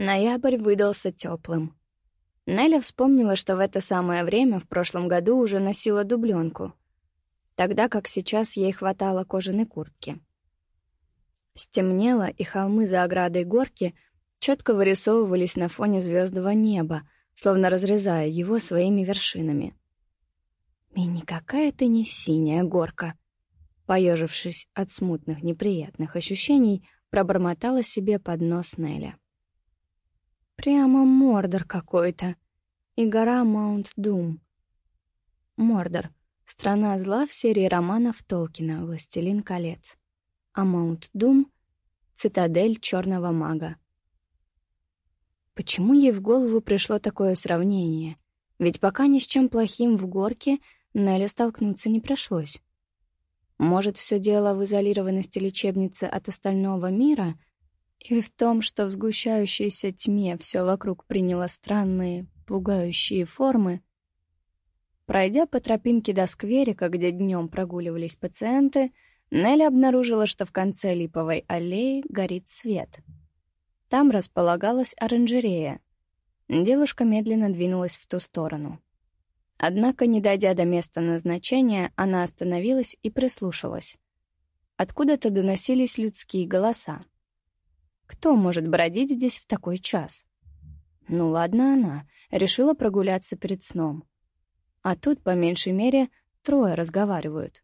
Ноябрь выдался теплым. Неля вспомнила, что в это самое время в прошлом году уже носила дубленку, тогда как сейчас ей хватало кожаной куртки. Стемнело, и холмы за оградой горки четко вырисовывались на фоне звездного неба, словно разрезая его своими вершинами. И никакая это не синяя горка. Поежившись от смутных неприятных ощущений, пробормотала себе под нос Неля. Прямо Мордор какой-то. И гора Маунт-Дум. Мордор — страна зла в серии романов Толкина «Властелин колец». А Маунт-Дум — цитадель черного мага. Почему ей в голову пришло такое сравнение? Ведь пока ни с чем плохим в горке Нелли столкнуться не пришлось. Может, все дело в изолированности лечебницы от остального мира — и в том, что в сгущающейся тьме все вокруг приняло странные, пугающие формы. Пройдя по тропинке до скверика, где днем прогуливались пациенты, Нелли обнаружила, что в конце липовой аллеи горит свет. Там располагалась оранжерея. Девушка медленно двинулась в ту сторону. Однако, не дойдя до места назначения, она остановилась и прислушалась. Откуда-то доносились людские голоса. Кто может бродить здесь в такой час? Ну ладно она, решила прогуляться перед сном. А тут, по меньшей мере, трое разговаривают.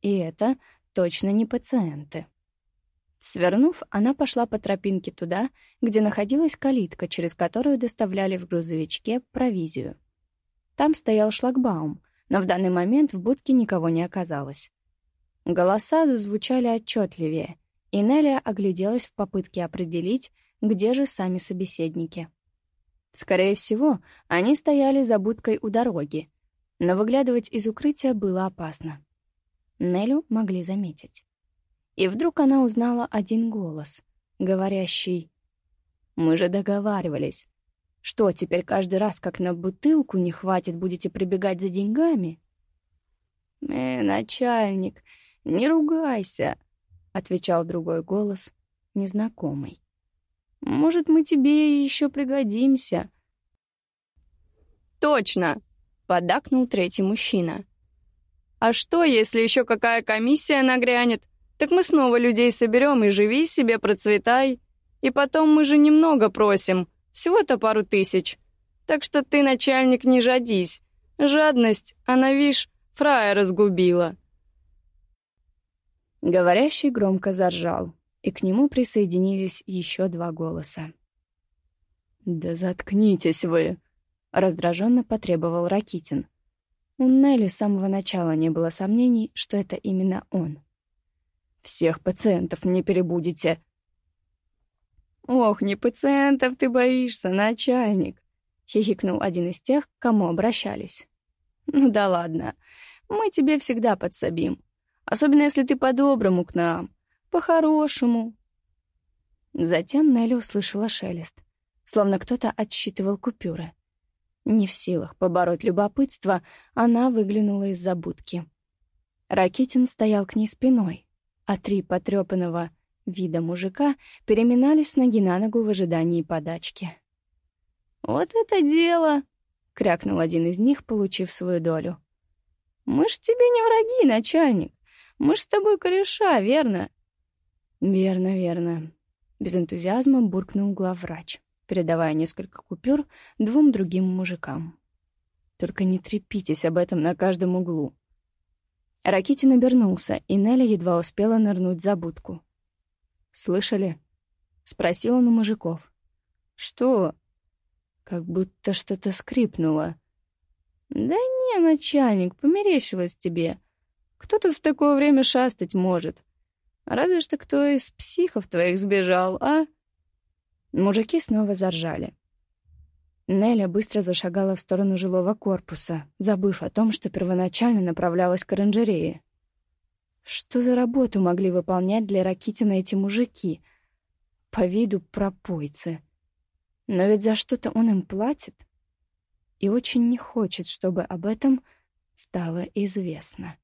И это точно не пациенты. Свернув, она пошла по тропинке туда, где находилась калитка, через которую доставляли в грузовичке провизию. Там стоял шлагбаум, но в данный момент в будке никого не оказалось. Голоса зазвучали отчетливее, и Нелли огляделась в попытке определить, где же сами собеседники. Скорее всего, они стояли за будкой у дороги, но выглядывать из укрытия было опасно. Нелю могли заметить. И вдруг она узнала один голос, говорящий «Мы же договаривались. Что, теперь каждый раз, как на бутылку не хватит, будете прибегать за деньгами?» «Э, начальник, не ругайся», — отвечал другой голос, незнакомый. «Может, мы тебе еще пригодимся?» «Точно!» — поддакнул третий мужчина. «А что, если еще какая комиссия нагрянет? Так мы снова людей соберем и живи себе, процветай. И потом мы же немного просим, всего-то пару тысяч. Так что ты, начальник, не жадись. Жадность, она, вишь, фрая разгубила». Говорящий громко заржал, и к нему присоединились еще два голоса. «Да заткнитесь вы!» — раздраженно потребовал Ракитин. У Нелли с самого начала не было сомнений, что это именно он. «Всех пациентов не перебудете!» «Ох, не пациентов ты боишься, начальник!» — хихикнул один из тех, к кому обращались. «Ну да ладно, мы тебе всегда подсобим. Особенно, если ты по-доброму к нам, по-хорошему». Затем Нелли услышала шелест, словно кто-то отсчитывал купюры. Не в силах побороть любопытство, она выглянула из-за будки. Ракитин стоял к ней спиной, а три потрепанного вида мужика переминались ноги на ногу в ожидании подачки. «Вот это дело!» — крякнул один из них, получив свою долю. «Мы ж тебе не враги, начальник. Мы ж с тобой кореша, верно?» «Верно, верно», — без энтузиазма буркнул главврач, передавая несколько купюр двум другим мужикам. «Только не трепитесь об этом на каждом углу». Ракитин обернулся, и Неля едва успела нырнуть за будку. «Слышали?» — спросил он у мужиков. «Что?» «Как будто что-то скрипнуло». «Да не, начальник, померещилось тебе. Кто тут в такое время шастать может? Разве что кто из психов твоих сбежал, а?» Мужики снова заржали. Неля быстро зашагала в сторону жилого корпуса, забыв о том, что первоначально направлялась к оранжерее. Что за работу могли выполнять для Ракитина эти мужики? По виду пропойцы. Но ведь за что-то он им платит. И очень не хочет, чтобы об этом стало известно.